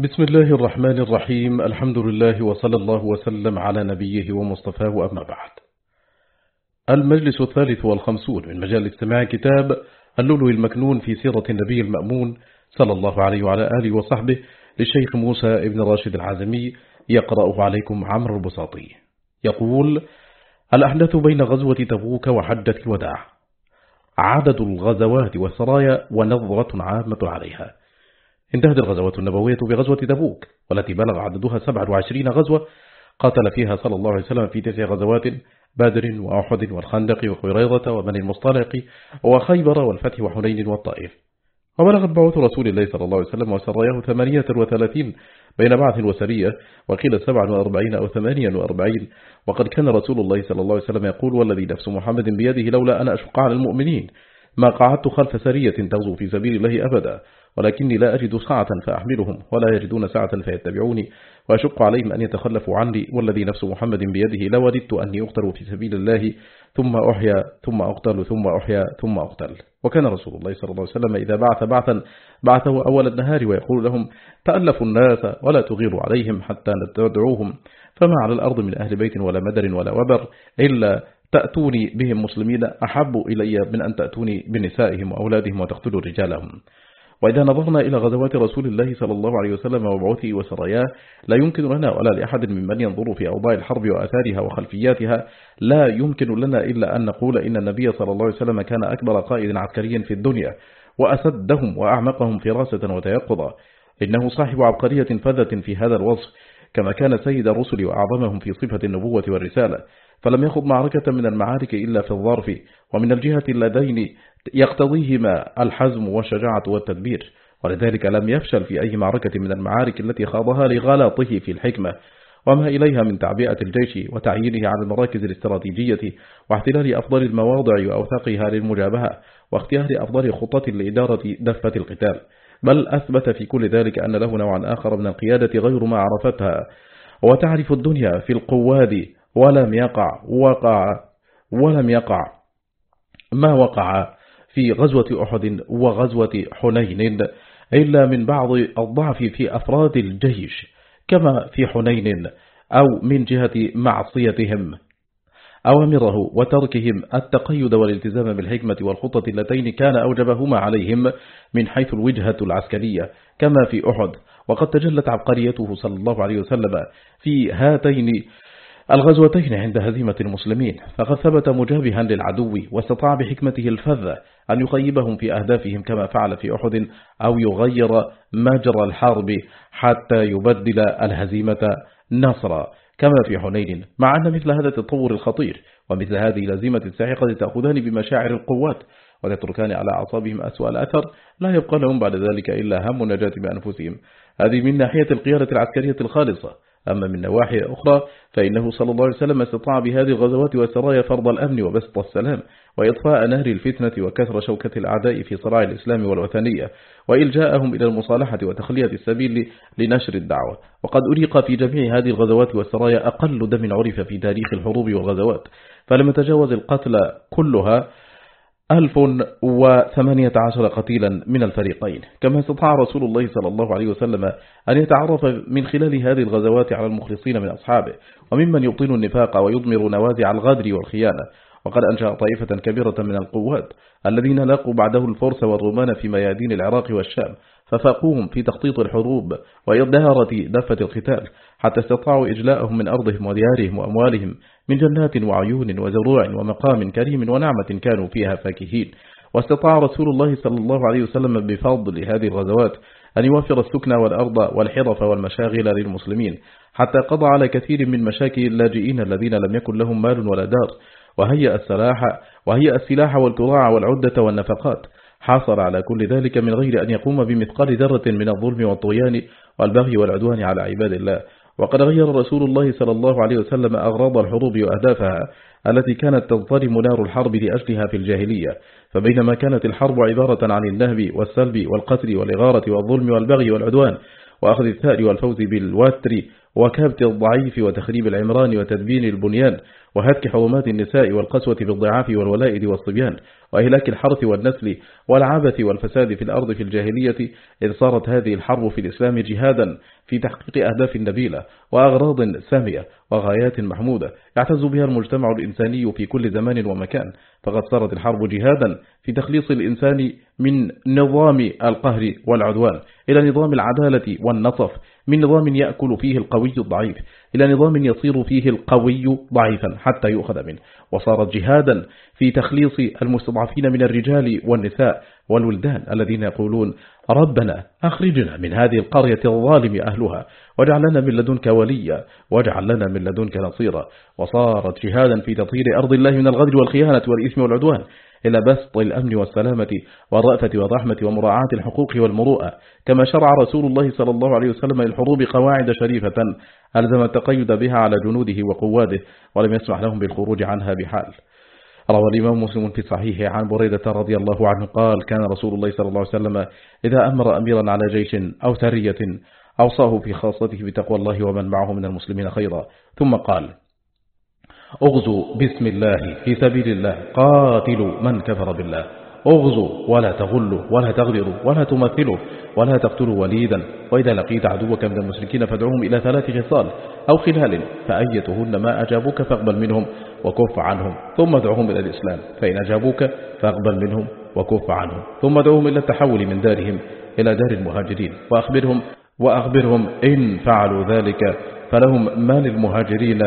بسم الله الرحمن الرحيم. الحمد لله وصلى الله وسلم على نبيه ومصطفاه أما بعد. المجلس الثالث والخمسون من مجال استماع كتاب اللؤلؤ المكنون في سيرة النبي المأمون صلى الله عليه وعلى آله وصحبه للشيخ موسى ابن راشد العزمي يقرأه عليكم عمرو البساطي. يقول الأحداث بين غزوة تبوك وحجة الوداع. عدد الغزوات والسرايا ونظرة عامة عليها. انتهت الغزوات النبوية بغزوة تبوك والتي بلغ عددها 27 غزوة قاتل فيها صلى الله عليه وسلم في تسع غزوات بدر وأحد والخندق وقريضة وبني المصطلق وخيبر والفتح وحنين والطائف. وبلغت بعوث رسول الله صلى الله عليه وسلم ثمانية وثلاثين بين بعث وسرية وقيل سبع وأربعين أو ثمانيا وأربعين. وقد كان رسول الله صلى الله عليه وسلم يقول والذي نفس محمد بيده لولا أن أشق على المؤمنين ما قعدت خلف سرية تغزو في سبيل الله أبدا. ولكني لا أجد ساعة فأحملهم ولا يجدون ساعة فيتبعوني وأشق عليهم أن يتخلفوا عني والذي نفس محمد بيده لوددت أني أقتل في سبيل الله ثم أحيا ثم أقتل ثم أحيا ثم أقتل. وكان رسول الله صلى الله عليه وسلم إذا بعث بعثا بعثه أول النهار ويقول لهم تألفوا الناس ولا تغيروا عليهم حتى تدعوهم فما على الأرض من أهل بيت ولا مدر ولا وبر إلا تأتوني بهم مسلمين أحب إلي من أن تأتوني بنسائهم وأولادهم وتقتلوا رجالهم. وإذا نظرنا إلى غزوات رسول الله صلى الله عليه وسلم وبعوثه وسراياه لا يمكن لنا ولا لأحد ممن ينظر في أوضاع الحرب وآثارها وخلفياتها لا يمكن لنا إلا أن نقول إن النبي صلى الله عليه وسلم كان أكبر قائد عسكري في الدنيا وأسدهم وأعمقهم فراسة وتيقظا إنه صاحب عبقرية فذة في هذا الوصف كما كان سيد الرسل وأعظمهم في صفة النبوة والرسالة. فلم يخض معركة من المعارك إلا في الظرف ومن الجهة اللذين يقتضيهما الحزم والشجاعة والتدبير ولذلك لم يفشل في أي معركة من المعارك التي خاضها لغلاطه في الحكمة وما إليها من تعبئة الجيش وتعيينه على المراكز الاستراتيجية واحتلال أفضل المواضع وأوثاقها للمجابهة واختيار أفضل خطة لإدارة دفة القتال. بل أثبت في كل ذلك أن له نوعا آخر من القيادة غير ما عرفتها. وتعرف الدنيا في القواد ولم يقع وقع ولم يقع ما وقع. في غزوة أحد وغزوة حنين إلا من بعض الضعف في أفراد الجيش كما في حنين أو من جهة معصيتهم. أوامره وتركهم التقيد والالتزام بالحكمة والخطة اللتين كان أوجبهما عليهم من حيث الوجهة العسكرية كما في أحد. وقد تجلت عبقريته صلى الله عليه وسلم في هاتين الغزوتين عند هزيمة المسلمين فقد ثبت مجابها للعدو واستطاع بحكمته الفذة أن يخيبهم في أهدافهم كما فعل في أحد أو يغير مجرى الحرب حتى يبدل الهزيمة نصرا. كما في حنين مع أن مثل هذا التطور الخطير ومثل هذه الهزيمة الساحقة تأخذان بمشاعر القوات وتتركان على أعصابهم أسوأ الأثر لا يبقى لهم بعد ذلك إلا هم النجاة بأنفسهم. هذه من ناحية القيادة العسكرية الخالصة. أما من نواحي أخرى فإنه صلى الله عليه وسلم استطاع بهذه الغزوات والسرايا فرض الأمن وبسط السلام وإطفاء نهر الفتنة وكثر شوكة الأعداء في صراع الإسلام والوثنية وإلجاءهم إلى المصالحة وتخلية السبيل لنشر الدعوة. وقد أريق في جميع هذه الغزوات والسرايا أقل دم عرف في تاريخ الحروب والغزوات. فلم تجاوز القتل كلها ألف وثمانية عشر قتيلا من الفريقين. كما استطاع رسول الله صلى الله عليه وسلم أن يتعرف من خلال هذه الغزوات على المخلصين من أصحابه وممن يبطن النفاق ويضمر نوازع الغدر والخيانة. وقد أنشأ طائفة كبيرة من القوات الذين لاقوا بعده الفرس والرومان في ميادين العراق والشام ففاقوهم في تخطيط الحروب وإظهارة دفة القتال. حتى استطاعوا إجلاءهم من أرضهم وديارهم وأموالهم من جنات وعيون وزروع ومقام كريم ونعمة كانوا فيها فاكهين. واستطاع رسول الله صلى الله عليه وسلم بفضل هذه الغزوات أن يوفر السكن والأرض والحرف والمشاغل للمسلمين حتى قضى على كثير من مشاكل اللاجئين الذين لم يكن لهم مال ولا دار. وهيأ السلاح وهي السلاح والكراع والعدة والنفقات. حاصل على كل ذلك من غير أن يقوم بمثقال ذرة من الظلم والطغيان والبغي والعدوان على عباد الله. وقد غير رسول الله صلى الله عليه وسلم أغراض الحروب وأهدافها التي كانت تضطرم نار الحرب لأجلها في الجاهلية. فبينما كانت الحرب عبارة عن النهب والسلب والقتل والإغارة والظلم والبغي والعدوان وأخذ الثأر والفوز بالواتر وكبت الضعيف وتخريب العمران وتدبين البنيان وهتك حرمات النساء والقسوة بالضعاف والولائد والصبيان وإهلاك الحرث والنسل والعبث والفساد في الأرض في الجاهلية إذ صارت هذه الحرب في الإسلام جهادا في تحقيق أهداف نبيلة وأغراض سامية وغايات محمودة يعتز بها المجتمع الإنساني في كل زمان ومكان. فقد صارت الحرب جهادا في تخليص الإنسان من نظام القهر والعدوان إلى نظام العدالة والنصف من نظام يأكل فيه القوي الضعيف إلى نظام يصير فيه القوي ضعيفا حتى يؤخذ منه. وصارت جهادا في تخليص المستضعفين من الرجال والنساء والولدان الذين يقولون ربنا أخرجنا من هذه القرية الظالم أهلها واجعل لنا من لدنك وليا واجعل لنا من لدنك نصيرا. وصارت جهادا في تطهير أرض الله من الغدر والخيانة والإثم والعدوان. إلى بسط الأمن والسلامة والرأفة والرحمة ومراعاة الحقوق والمروءة. كما شرع رسول الله صلى الله عليه وسلم للحروب قواعد شريفة ألزم التقيد بها على جنوده وقواده ولم يسمح لهم بالخروج عنها بحال. روى الإمام مسلم في صحيحه عن بريدة رضي الله عنه قال كان رسول الله صلى الله عليه وسلم إذا أمر أميرا على جيش أو سرية أوصاه في خاصته بتقوى الله ومن معه من المسلمين خيرا. ثم قال اغزوا بسم الله في سبيل الله. قاتلوا من كفر بالله. اغزوا ولا تغلوا ولا تغدروا ولا تمثلوا ولا تقتلوا وليدا. وإذا لقيت عدوك من المشركين فادعوهم إلى ثلاث خصال أو خلال فأيتهن ما أجابوك فاقبل منهم وكف عنهم. ثم ادعوهم إلى الإسلام. فإن أجابوك فاقبل منهم وكف عنهم. ثم ادعوهم إلى التحول من دارهم إلى دار المهاجرين. وأخبرهم وأخبرهم إن فعلوا ذلك. فلهم ما للمهاجرين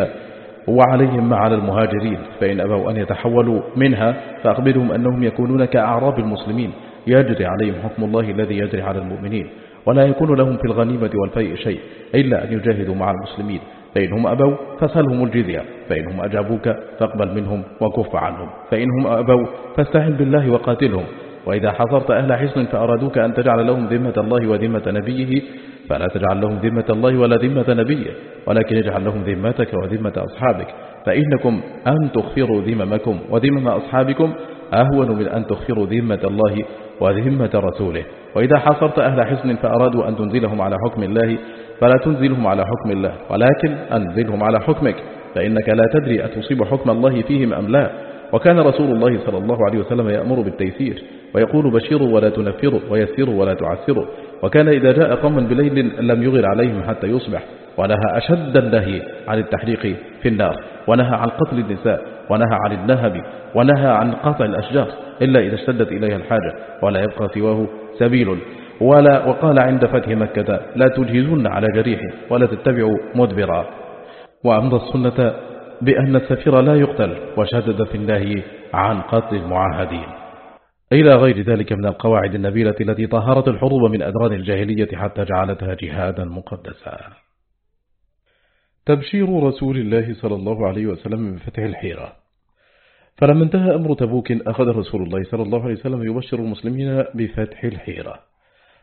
وعليهم ما على المهاجرين فإن أبوا أن يتحولوا منها فأخبرهم أنهم يكونون كأعراب المسلمين. يجري عليهم حكم الله الذي يجري على المؤمنين ولا يكون لهم في الغنيمة والفيء شيء إلا أن يجاهدوا مع المسلمين. فإنهم أبوا فسلهم الجزية فإنهم أجابوك فاقبل منهم وكف عنهم. فإنهم أبوا فاستعن بالله وقاتلهم. وإذا حصرت أهل حصن فأرادوك أن تجعل لهم ذمة الله وذمة نبيه فلا تجعل لهم ذمة الله ولا ذمة نبيه. ولكن اجعل لهم ذمتك وذمة أصحابك. فإنكم أن تغفروا ذممكم وذمم أصحابكم أهون من أن تغفروا ذمة الله وذمة رسوله. وإذا حصرت أهل حصن فأرادوا أن تنزلهم على حكم الله فلا تنزلهم على حكم الله ولكن أنزلهم على حكمك فإنك لا تدري أتصيب حكم الله فيهم أم لا. وكان رسول الله صلى الله عليه وسلم يأمر بالتيسير ويقول بشيروا ولا تنفروا ويسروا ولا تعسروا. وكان إذا جاء قوم بليل لم يغر عليهم حتى يصبح. ونهى أشد النهي عن التحريق في النار ونهى عن قتل النساء ونهى عن النهب ونهى عن قطع الأشجار إلا إذا اشتدت إليها الحاجة ولا يبقى سواه سبيل. ولا وقال عند فتح مكة لا تجهزن على جريح ولا تتبعوا مدبرا. وأمضى السنة بأن السفير لا يقتل وشدد في النهي عن قتل المعاهدين. إلى غير ذلك من القواعد النبيلة التي طهرت الحروب من أدران الجاهلية حتى جعلتها جهادا مقدسا. تبشير رسول الله صلى الله عليه وسلم بفتح الحيرة. فلما انتهى أمر تبوك أخذ رسول الله صلى الله عليه وسلم يبشر المسلمين بفتح الحيرة.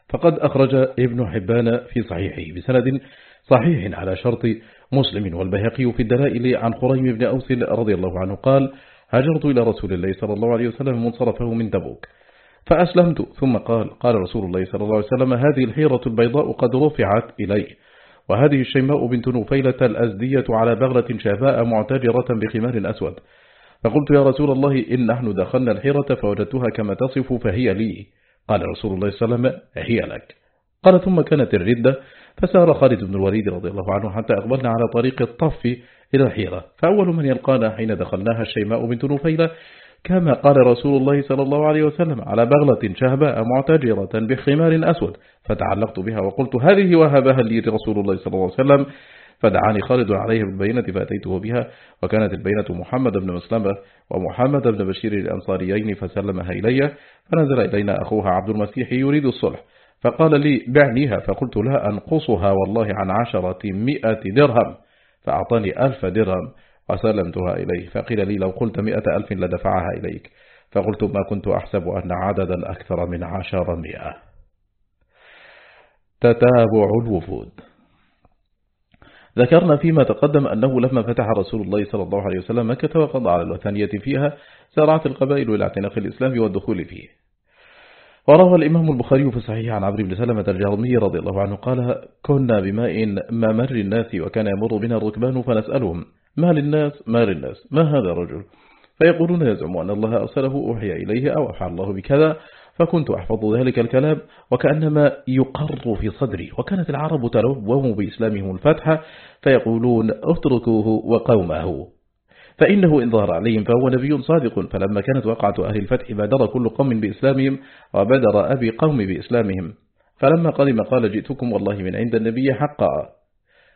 فقد أخرج ابن حبان في صحيحه بسند صحيح على شرط مسلم والبهقي في الدلائل عن خريم بن أوس رضي الله عنه قال هاجرت إلى رسول الله صلى الله عليه وسلم منصرفه من تبوك. فأسلمت. ثم قال قال رسول الله صلى الله عليه وسلم هذه الحيرة البيضاء قد رفعت إليه. وهذه الشيماء بنت نفيلة الأزدية على بغلة شافاء معتجرة بخمار أسود فقلت يا رسول الله إن نحن دخلنا الحيرة فوجدتها كما تصف فهي لي. قال رسول الله صلى الله عليه وسلم هي لك. قال ثم كانت الردة فسار خالد بن الوليد رضي الله عنه حتى أقبلنا على طريق الطف إلى الحيرة. فأول من يلقانا حين دخلناها الشيماء بنت نفيلة كما قال رسول الله صلى الله عليه وسلم على بغلة شهباء معتجرة بخمار أسود فتعلقت بها وقلت هذه وهبها لي رسول الله صلى الله عليه وسلم فدعاني خالد عليه بالبينة فأتيته بها وكانت البينة محمد بن مسلمة ومحمد بن بشير الأنصاريين فسلمها إلي فنزل إلينا أخوها عبد المسيح يريد الصلح فقال لي بعنيها فقلت لا أنقصها والله عن عشرة مئة درهم فأعطاني ألف درهم وسلمتها إليه. فقيل لي لو قلت مئة ألف لدفعها إليك. فقلت ما كنت أحسب أن عددا أكثر من عشر مئة. تتابع الوفود. ذكرنا فيما تقدم أنه لما فتح رسول الله صلى الله عليه وسلم مكة وقضى على الوثنية فيها سارعت القبائل إلى اعتناق الإسلام والدخول فيه. وروى الإمام البخاري في الصحيح عن عبد بن سلمة الجرمي رضي الله عنه قال كنا بماء ما مر الناس وكان يمر بنا الركبان فنسألهم ما للناس؟ ما للناس؟ ما هذا الرجل؟ فيقولون يزعم أن الله أرسله أوحي إليه أو أفعل الله بكذا فكنت أحفظ ذلك الكلام وكأنما يقر في صدري وكانت العرب تلوم بإسلامهم الفتح فيقولون اتركوه وقومه. فإنه إن ظهر عليهم فهو نبي صادق. فلما كانت وقعة أهل الفتح بادر كل قوم بإسلامهم وبدر أبي قوم بإسلامهم. فلما قدم قال جئتكم والله من عند النبي حقا.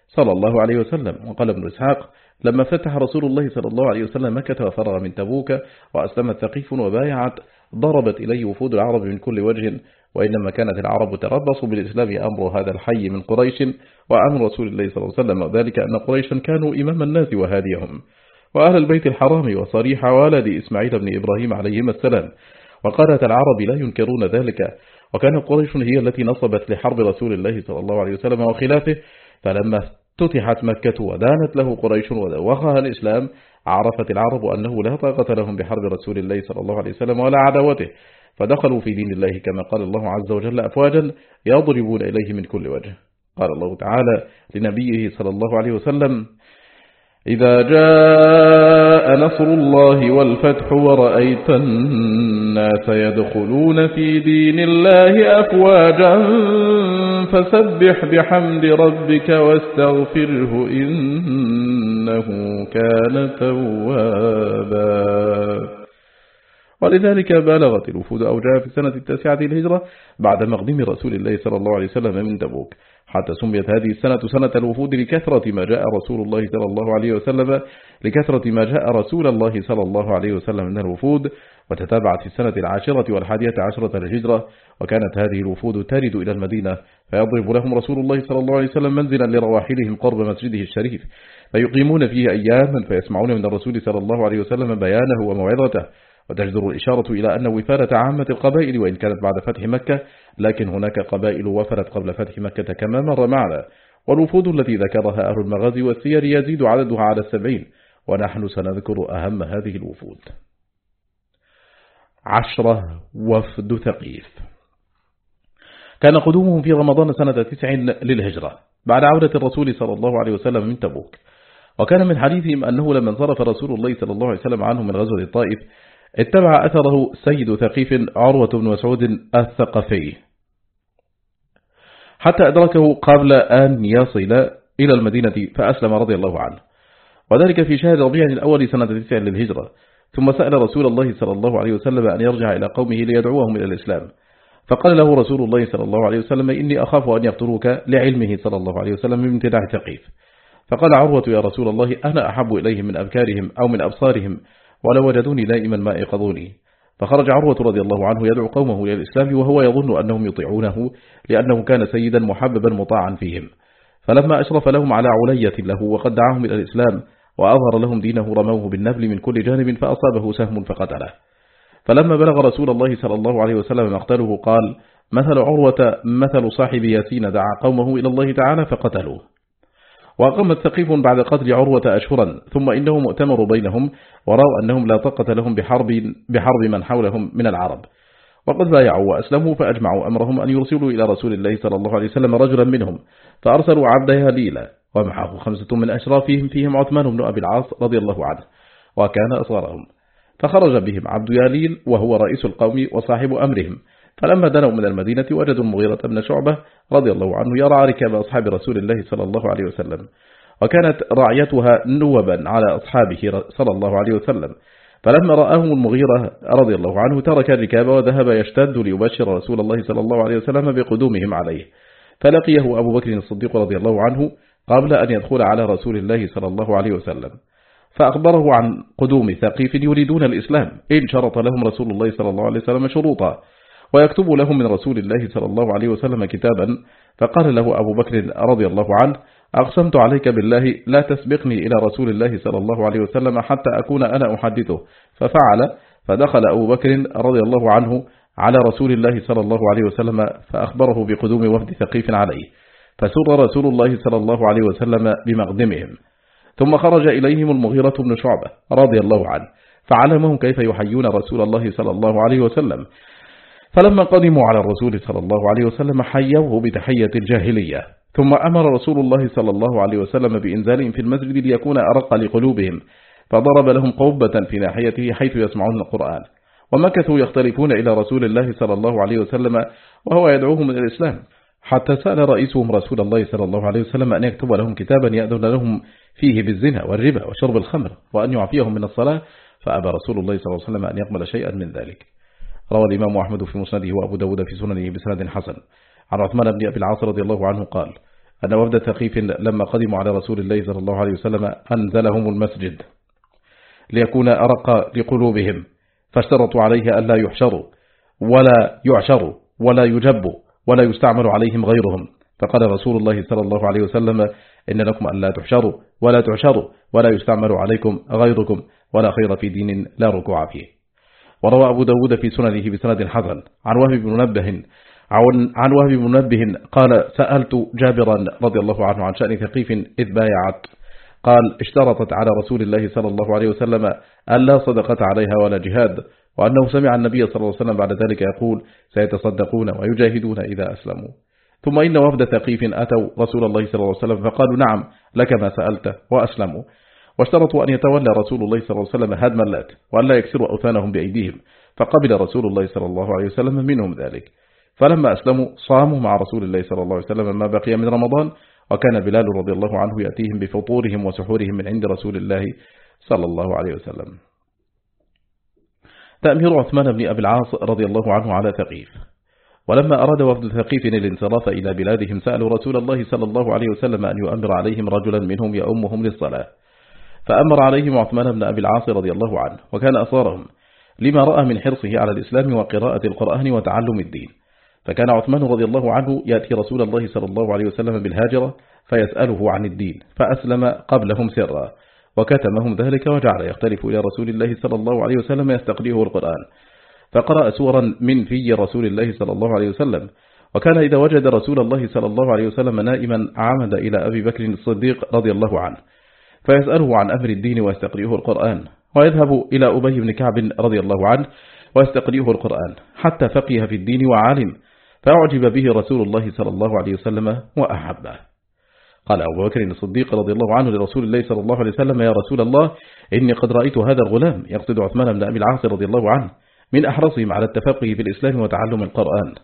صلى الله عليه وسلم. وقال ابن إسحاق لما فتح رسول الله صلى الله عليه وسلم مكة وفرغ من تبوك وأسلمت ثقيف وبايعت ضربت إليه وفود العرب من كل وجه. وإنما كانت العرب تربص بالإسلام أمر هذا الحي من قريش وأمر رسول الله صلى الله عليه وسلم. وذلك أن قريشا كانوا إمام الناس وهاديهم. وأهل البيت الحرام وصريح والد إسماعيل بن إبراهيم عليهما السلام. وقالت العرب لا ينكرون ذلك. وكان قريش هي التي نصبت لحرب رسول الله صلى الله عليه وسلم وخلافه. فلما افتتحت مكة ودانت له قريش ودوخها الإسلام عرفت العرب أنه لا طاقة لهم بحرب رسول الله صلى الله عليه وسلم ولا عداوته. فدخلوا في دين الله كما قال الله عز وجل أفواجا يضربون إليه من كل وجه. قال الله تعالى لنبيه صلى الله عليه وسلم إذا جاء نصر الله والفتح ورأيت الناس يدخلون في دين الله أفواجا فسبح بحمد ربك واستغفره إنه كان توابا. ولذلك بلغت الوفود أو جاء في السنة التاسعة الهجرة بعد مقدم رسول الله صلى الله عليه وسلم من تبوك. حتى سميت هذه السنة سنة الوفود لكثرة ما جاء رسول الله صلى الله عليه وسلم لكثرة ما جاء رسول الله صلى الله عليه وسلم من الوفود وتتابعت في السنة العاشرة والحادية عشرة الهجرة وكانت هذه الوفود ترد إلى المدينة فيضرب لهم رسول الله صلى الله عليه وسلم منزلا لرواحلهم قرب مسجده الشريف فيقيمون فيه أياما فيسمعون من الرسول صلى الله عليه وسلم بيانه وموعظته. وتجدر الإشارة إلى أن وفالة عامة القبائل وإن كانت بعد فتح مكة لكن هناك قبائل وفلت قبل فتح مكة كما مر معنا. والوفود التي ذكرها أهل المغازي والسير يزيد عددها على السبعين ونحن سنذكر أهم هذه الوفود. عشرة وفد ثقيف. كان قدومهم في رمضان سنة تسع للهجرة بعد عودة الرسول صلى الله عليه وسلم من تبوك. وكان من حديثهم أنه لما انصرف رسول الله صلى الله عليه وسلم عنه من غزوة الطائف اتبع أثره سيد ثقيف عروة بن مسعود الثقفي. حتى أدركه قبل أن يصل إلى المدينة فأسلم رضي الله عنه. وذلك في شهر ربيع الأول سنة تسع للهجرة. ثم سأل رسول الله صلى الله عليه وسلم أن يرجع إلى قومه ليدعوهم إلى الإسلام. فقال له رسول الله صلى الله عليه وسلم إني أخاف أن يقتلوك لعلمه صلى الله عليه وسلم من امتناع ثقيف. فقال عروة يا رسول الله أنا أحب إليهم من أبكارهم أو من أبصارهم ولو وجدوني دائما ما يقضوني فخرج عروة رضي الله عنه يدعو قومه إلى الإسلام وهو يظن أنهم يطيعونه لأنه كان سيدا محببا مطاعا فيهم. فلما أشرف لهم على علية له وقد دعاهم إلى الإسلام وأظهر لهم دينه رموه بالنبل من كل جانب فأصابه سهم فقتله. فلما بلغ رسول الله صلى الله عليه وسلم مقتله قال مثل عروة مثل صاحب ياسين دعا قومه إلى الله تعالى فقتلوه. وأقامت ثقيف بعد قتل عروة أشهرا ثم إنه مؤتمر بينهم ورأوا أنهم لا طاقة لهم بحرب, بحرب من حولهم من العرب. وقد بايعوا وأسلموا فأجمعوا أمرهم أن يرسلوا إلى رسول الله صلى الله عليه وسلم رجلا منهم فأرسلوا عبدها ليلة ومعه خمسة من أشرافهم فيهم عثمان بن أبي العاص رضي الله عنه وكان أصغرهم. فخرج بهم عبد ياليل وهو رئيس القوم وصاحب أمرهم. فلما دنوا من المدينة وجدوا المغيرة بن شعبة رضي الله عنه يرعى ركاب أصحاب رسول الله صلى الله عليه وسلم وكانت رعيتها نوبا على أصحابه صلى الله عليه وسلم. فلما رآهم المغيرة رضي الله عنه ترك الركاب وذهب يشتد ليبشر رسول الله صلى الله عليه وسلم بقدومهم عليه. فلقيه أبو بكر الصديق رضي الله عنه قبل أن يدخل على رسول الله صلى الله عليه وسلم. فأخبره عن قدوم ثقيف يريدون الإسلام. إن شرط لهم رسول الله صلى الله عليه وسلم شروطا. ويكتب لهم من رسول الله صلى الله عليه وسلم كتابا فقال له أبو بكر رضي الله عنه أقسمت عليك بالله لا تسبقني إلى رسول الله صلى الله عليه وسلم حتى أكون أنا أحدثه. ففعل فدخل أبو بكر رضي الله عنه على رسول الله صلى الله عليه وسلم فأخبره بقدوم وفد ثقيف عليه فسر رسول الله صلى الله عليه وسلم بمقدمهم. ثم خرج إليهم المغيرة بن شعبة رضي الله عنه فعلمهم كيف يحيون رسول الله صلى الله عليه وسلم. فلما قدموا على الرسول صلى الله عليه وسلم حيوه بتحية الجاهلية. ثم أمر رسول الله صلى الله عليه وسلم بإنزالهم في المسجد ليكون أرق لقلوبهم فضرب لهم قوبة في ناحيته حيث يسمعون القرآن. ومكثوا يختلفون إلى رسول الله صلى الله عليه وسلم وهو يدعوهم إلى الإسلام. حتى سأل رئيسهم رسول الله صلى الله عليه وسلم أن يكتب لهم كتابا يأذن لهم فيه بالزنا والربا وشرب الخمر وأن يعفيهم من الصلاة فأبى رسول الله صلى الله عليه وسلم أن يقبل شيئا من ذلك. روى الإمام أحمد في مسنده وأبو داود في سننه بسند حسن. عن عثمان بن أبي العاص رضي الله عنه قال أن وفد ثقيف لما قدموا على رسول الله صلى الله عليه وسلم أنزلهم المسجد ليكون أرق لقلوبهم فاشترطوا عليه ألا يحشروا ولا يعشروا ولا يجبوا ولا يستعمل عليهم غيرهم. فقال رسول الله صلى الله عليه وسلم إن لكم أن لا تحشروا ولا تعشروا ولا يستعمل عليكم غيركم ولا خير في دين لا ركوع فيه. وروى أبو داود في سننه بسند حسن. عن وهب بن منبه عن وهب بن منبه قال سألت جابرا رضي الله عنه عن شأن ثقيف إذ بايعت. قال اشترطت على رسول الله صلى الله عليه وسلم أن لا صدقة عليها ولا جهاد وأنه سمع النبي صلى الله عليه وسلم بعد ذلك يقول سيتصدقون ويجاهدون إذا أسلموا. ثم إن وفد ثقيف أتوا رسول الله صلى الله عليه وسلم فقالوا نعم لك ما سألت وأسلموا. واشترطوا أن يتولى رسول الله صلى الله عليه وسلم هدم اللات وأن لا يكسروا أوثانهم بأيديهم فقبل رسول الله صلى الله عليه وسلم منهم ذلك. فلما أسلموا صاموا مع رسول الله صلى الله عليه وسلم ما بقي من رمضان وكان بلال رضي الله عنه يأتيهم بفطورهم وسحورهم من عند رسول الله صلى الله عليه وسلم. تأمير عثمان بن أبي العاص رضي الله عنه على ثقيف. ولما أراد وفد ثقيف الانصراف إلى بلادهم سألوا رسول الله صلى الله عليه وسلم أن يؤمر عليهم رجلا منهم يأمهم للصلاة. فأمر عليهم عثمان بن أبي العاص رضي الله عنه وكان أصارهم لما رأى من حرصه على الإسلام وقراءة القرآن وتعلم الدين. فكان عثمان رضي الله عنه يأتي رسول الله صلى الله عليه وسلم بالهاجرة فيسأله عن الدين فأسلم قبلهم سرا وكتمهم ذلك وجعل يختلف إلى رسول الله صلى الله عليه وسلم يستقريه القرآن. فقرأ سورا من في رسول الله صلى الله عليه وسلم وكان إذا وجد رسول الله صلى الله عليه وسلم نائما عمد إلى أبي بكر الصديق رضي الله عنه. فيسأله عن أمر الدين ويستقريه القرآن ويذهب إلى أبي بن كعب رضي الله عنه ويستقريه القرآن حتى فقه في الدين وعالم فأعجب به رسول الله صلى الله عليه وسلم وأحبه. قال أبو بكر الصديق رضي الله عنه لرسول الله صلى الله عليه وسلم يا رسول الله إني قد رأيت هذا الغلام يقصد عثمان بن أبي العاص رضي الله عنه من أحرصهم على التفقه في الإسلام وتعلم القرآن.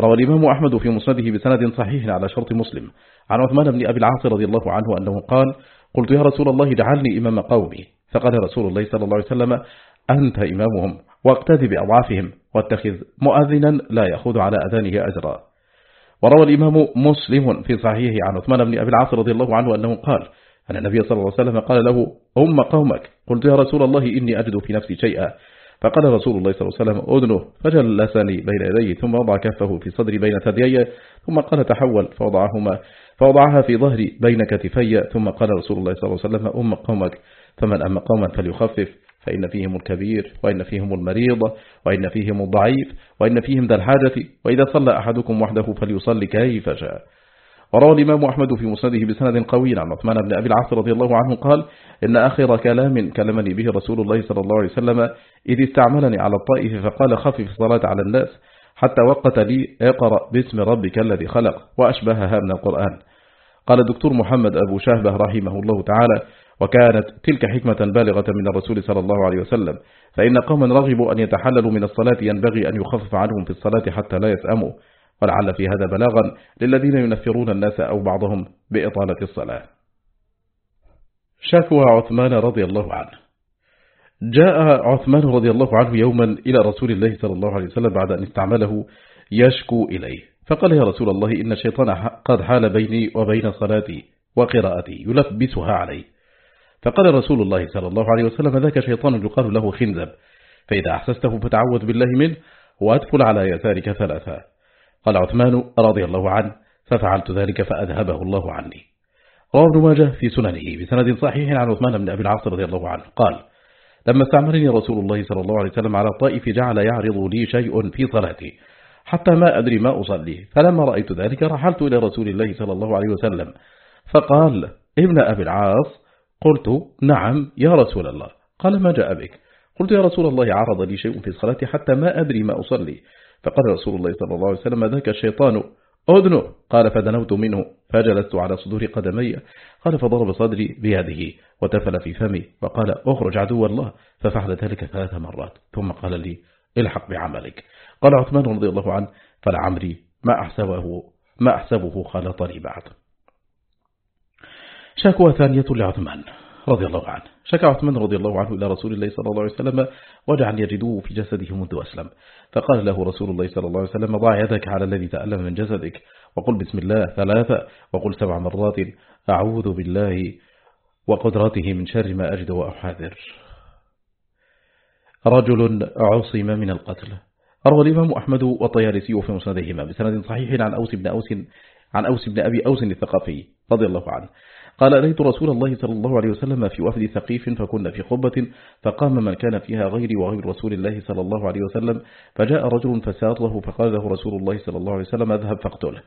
روى الإمام أحمد في مسنده بسند صحيح على شرط مسلم عن عثمان بن أبي العاص رضي الله عنه أنه قال قلت يا رسول الله اجعلني إمام قومي. فقال رسول الله صلى الله عليه وسلم أنت إمامهم واقتدي بأضعافهم واتخذ مؤذنا لا يأخذ على أذانه أجرا. وروى الإمام مسلم في صحيحه عن عثمان بن أبي العاص رضي الله عنه أنه قال أن النبي صلى الله عليه وسلم قال له أم قومك. قلت يا رسول الله إني أجد في نفسي شيئا. فقال رسول الله صلى الله عليه وسلم أذنه. فجلسني بين يديه ثم وضع كفه في صدري بين ثديي ثم قال تحول. فوضعهما فوضعها في ظهري بين كتفي ثم قال رسول الله صلى الله عليه وسلم أم قومك. فمن أم قوما فليخفف فإن فيهم الكبير وإن فيهم المريض وإن فيهم الضعيف وإن فيهم ذا الحاجة وإذا صلى أحدكم وحده فليصلي كيف شاء. وروى الإمام أحمد في مسنده بسند قوي عن عثمان بن أبي العاص رضي الله عنه قال إن آخر كلام كلمني به رسول الله صلى الله عليه وسلم إذ استعملني على الطائف فقال خفف الصلاة على الناس حتى وقت لي اقرأ باسم ربك الذي خلق وأشبهها من القرآن. قال الدكتور محمد أبو شهبة رحمه الله تعالى وكانت تلك حكمة بالغة من الرسول صلى الله عليه وسلم فإن قوما رغبوا أن يتحللوا من الصلاة ينبغي أن يخفف عنهم في الصلاة حتى لا يسأموا. ولعل في هذا بلاغا للذين ينفرون الناس أو بعضهم بإطالة الصلاة. شكوى عثمان رضي الله عنه. جاء عثمان رضي الله عنه يوما إلى رسول الله صلى الله عليه وسلم بعد أن استعمله يشكو إليه. فقال يا رسول الله إن الشيطان قد حال بيني وبين صلاتي وقراءتي يلبسها علي. فقال رسول الله صلى الله عليه وسلم ذاك شيطان يقال له خنزب. فإذا أحسسته فتعوذ بالله منه وأدخل على يسارك ثلاثة. قال عثمان رضي الله عنه ففعلت ذلك فأذهبه الله عني. رواه ابن ماجه في سننه بسند صحيح عن عثمان بن أبي العاص رضي الله عنه قال لما استعملني رسول الله صلى الله عليه وسلم على الطائف جعل يعرض لي شيء في صلاتي حتى ما أدري ما أصلي فلما رأيت ذلك رحلت إلى رسول الله صلى الله عليه وسلم فقال ابن أبي العاص؟ قلت نعم يا رسول الله. قال ما جاء بك؟ قلت يا رسول الله عرض لي شيء في الصلاة حتى ما أدري ما أصلي. فقال رسول الله صلى الله عليه وسلم ذاك الشيطان؟ أدنو قال فدنوت منه فجلست على صدور قدمي. قال فضرب صدري بيده وتفل في فمي. وقال أخرج عدو الله. ففعل ذلك ثلاث مرات ثم قال لي الحق بعملك. قال عثمان رضي الله عنه فلعمري ما أحسبه, ما أحسبه خلطني بعد. شكوى ثانية لعثمان. رضي الله عنه. شكى عثمان رضي الله عنه إلى رسول الله صلى الله عليه وسلم وجعل يجدوه في جسده منذ أسلم. فقال له رسول الله صلى الله عليه وسلم ضع يدك على الذي تألم من جسدك. وقل بسم الله. ثلاثة. وقل سبع مرات. أعوذ بالله وقدرته من شر ما أجد وأحاذر. رجل عصم من القتل. أروى الإمام أحمد والطيارسي في مسندهما بسند صحيح عن أوس بن أوس عن أوس بن أبي أوس الثقافي رضي الله عنه. قال أليت رسول الله صلى الله عليه وسلم في وفد ثقيف فكنا في خبة فقام من كان فيها غيري وغير رسول الله صلى الله عليه وسلم فجاء رجل فساطه فقال له رسول الله صلى الله عليه وسلم اذهب فاقتله.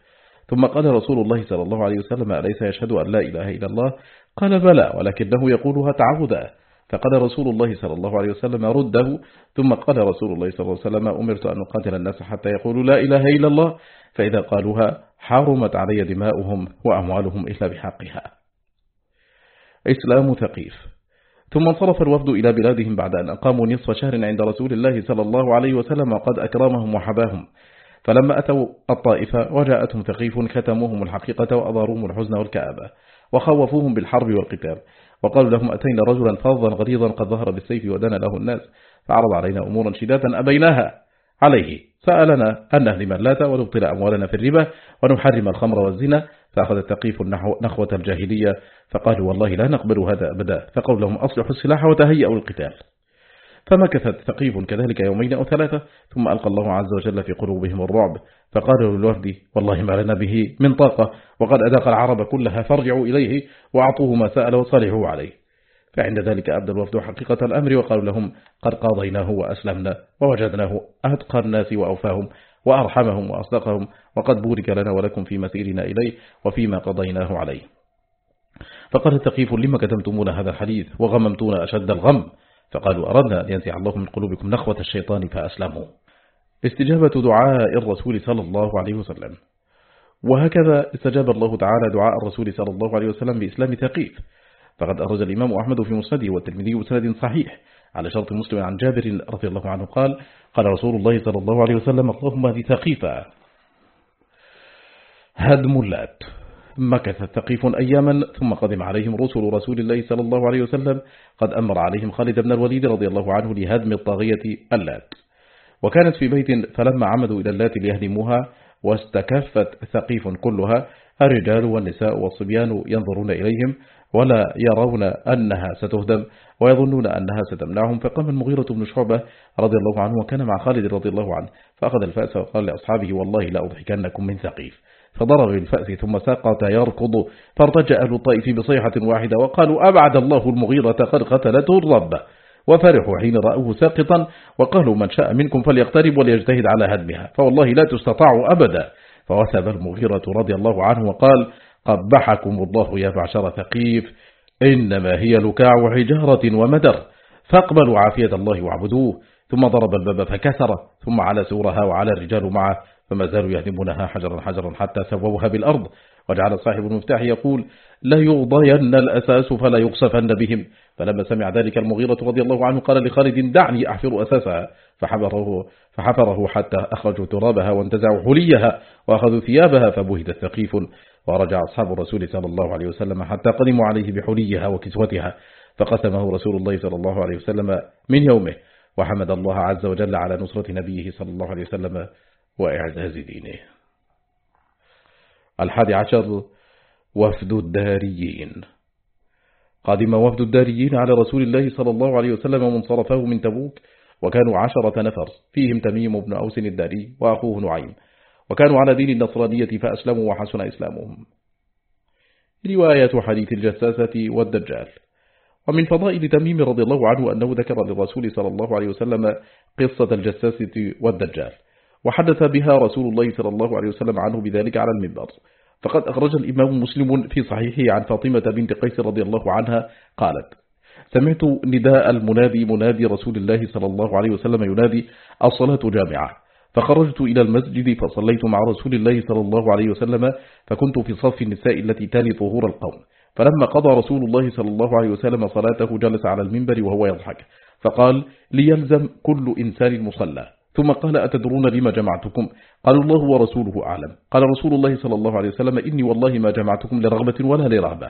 ثم قال رسول الله صلى الله عليه وسلم أليس يشهد أن لا إله إلا الله؟ قال بلى ولكنه يقولها تعودا فقال رسول الله صلى الله عليه وسلم رده. ثم قال رسول الله صلى الله عليه وسلم أمرت أن أقاتل الناس حتى يقولوا لا إله إلا الله. فإذا قالوها حرمت علي دماؤهم وأموالهم إلا بحقها. إسلام ثقيف. ثم انصرف الوفد إلى بلادهم بعد أن أقاموا نصف شهر عند رسول الله صلى الله عليه وسلم وقد أكرمهم وحباهم. فلما أتوا الطائفة وجاءتهم ثقيف ختموهم الحقيقة وأضاروهم الحزن والكآبة وخوفوهم بالحرب والقتال. وقالوا لهم أتينا رجلا فظا غليظا قد ظهر بالسيف ودنا له الناس فعرض علينا أمورا شدادا أبيناها عليه. سألنا أن نهدم اللات ونبطل أموالنا في الربا ونحرم الخمر والزنا فأخذ التقيف نخوة الجاهلية فقالوا والله لا نقبل هذا أبدا فقالوا لهم أصلحوا السلاح وتهيئوا القتال فمكثت ثقيف كذلك يومين أو ثلاثة ثم ألقى الله عز وجل في قلوبهم الرعب فقالوا للوفد والله ما لنا به من طاقة وقد أداق العرب كلها فارجعوا إليه وأعطوه ما سأل وصالحوا عليه. فعند ذلك أبدى الوفد حقيقة الأمر وقالوا لهم قد قاضيناه وأسلمنا ووجدناه أتقى الناس وأوفاهم وأرحمهم وأصدقهم وقد بورك لنا ولكم في مسيرنا إليه وفيما قضيناه عليه. فقال التقيف لما كتمتمون هذا الحديث وغممتون أشد الغم؟ فقالوا أردنا أن ينزع الله من قلوبكم نخوة الشيطان فأسلموا. استجابة دعاء الرسول صلى الله عليه وسلم. وهكذا استجاب الله تعالى دعاء الرسول صلى الله عليه وسلم بإسلام ثقيف. فقد أخرج الإمام أحمد في مسنده والترمذي بسند صحيح. على شرط مسلم عن جابر رضي الله عنه قال قال رسول الله صلى الله عليه وسلم اللهم هذه ثقيفة. هدم اللات. مكث ثقيف أياما ثم قدم عليهم رسل رسول الله صلى الله عليه وسلم قد أمر عليهم خالد بن الوليد رضي الله عنه لهدم الطاغية اللات. وكانت في بيت فلما عمدوا إلى اللات ليهدموها واستكفت ثقيف كلها الرجال والنساء والصبيان ينظرون إليهم ولا يرون أنها ستهدم ويظنون أنها ستمنعهم فقام المغيرة بن شعبة رضي الله عنه وكان مع خالد رضي الله عنه فأخذ الفأس وقال لأصحابه والله لا أضحكنكم من ثقيف. فضرب بالفأس ثم سقط يركض فارتج أهل الطائف بصيحة واحدة وقالوا أبعد الله المغيرة قد قتلته الرب. وفرحوا حين رأوه ساقطا وقالوا من شاء منكم فليقترب وليجتهد على هدمها. فوالله لا تستطاع أبدا. فوثب المغيرة رضي الله عنه وقال قبحكم الله يا معشر ثقيف إنما هي لكاع حجارة ومدر فاقبلوا عافية الله واعبدوه. ثم ضرب الباب فكسر ثم على سورها وعلى الرجال معه فما زالوا يهدمونها حجرا حجرا حتى سووها بالأرض. وجعل صاحب المفتاح يقول لا يغضين الأساس فلا يقصفن بهم. فلما سمع ذلك المغيرة رضي الله عنه قال لخالد دعني أحفر أساسها. فحفره, فحفره حتى أخرجوا ترابها وانتزعوا حليها وأخذوا ثيابها فبهد الثقيف ورجع أصحاب الرسول صلى الله عليه وسلم حتى قدموا عليه بحليها وكسوتها فقسمه رسول الله صلى الله عليه وسلم من يومه وحمد الله عز وجل على نصرة نبيه صلى الله عليه وسلم وإعزاز دينه. الحادي عشر وفد الداريين. قادم وفد الداريين على رسول الله صلى الله عليه وسلم ومنصرفه من تبوك وكانوا عشرة نفر فيهم تميم بن أوس الداري وأخوه نعيم. وكانوا على دين النصرانية فأسلموا وحسن إسلامهم. رواية حديث الجساسة والدجال. ومن فضائل تميم رضي الله عنه أنه ذكر للرسول صلى الله عليه وسلم قصة الجساسة والدجال وحدث بها رسول الله صلى الله عليه وسلم عنه بذلك على المنبر. فقد أخرج الإمام مسلم في صحيحه عن فاطمة بنت قيس رضي الله عنها قالت سمعت نداء المنادي منادي رسول الله صلى الله عليه وسلم ينادي الصلاة جامعة فخرجت إلى المسجد فصليت مع رسول الله صلى الله عليه وسلم فكنت في صف النساء التي تالي ظهور القوم. فلما قضى رسول الله صلى الله عليه وسلم صلاته جلس على المنبر وهو يضحك. فقال ليلزم كل إنسان مصلى ثم قال أتدرون لما جمعتكم؟ قال الله ورسوله أعلم. قال رسول الله صلى الله عليه وسلم إني والله ما جمعتكم لرغبة ولا لرهبة.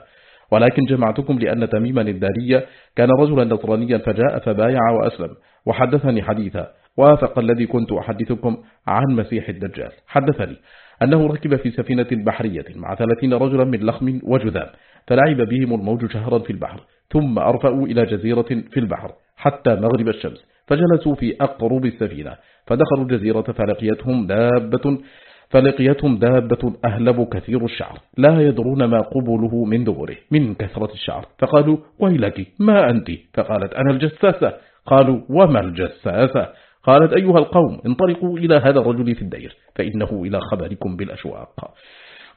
ولكن جمعتكم لأن تميما الدارية. كان رجلا نصرانيا فجاء فبايع وأسلم. وحدثني حديثا. وافق الذي كنت أحدثكم عن مسيح الدجال. حدثني أنه ركب في سفينة بحرية مع ثلاثين رجلا من لخم وجذام فلعب بهم الموج شهرا في البحر ثم أرفأوا إلى جزيرة في البحر حتى مغرب الشمس فجلسوا في أقرب السفينة فدخلوا الجزيرة فلقيتهم دابة فلقيتهم دابة أهلب كثير الشعر لا يدرون ما قبله من دبره من كثرة الشعر. فقالوا ويلك ما أنت؟ فقالت أنا الجساسة. قالوا وما الجساسة؟ قالت أيها القوم انطلقوا إلى هذا الرجل في الدير فإنه إلى خبركم بالأشواق.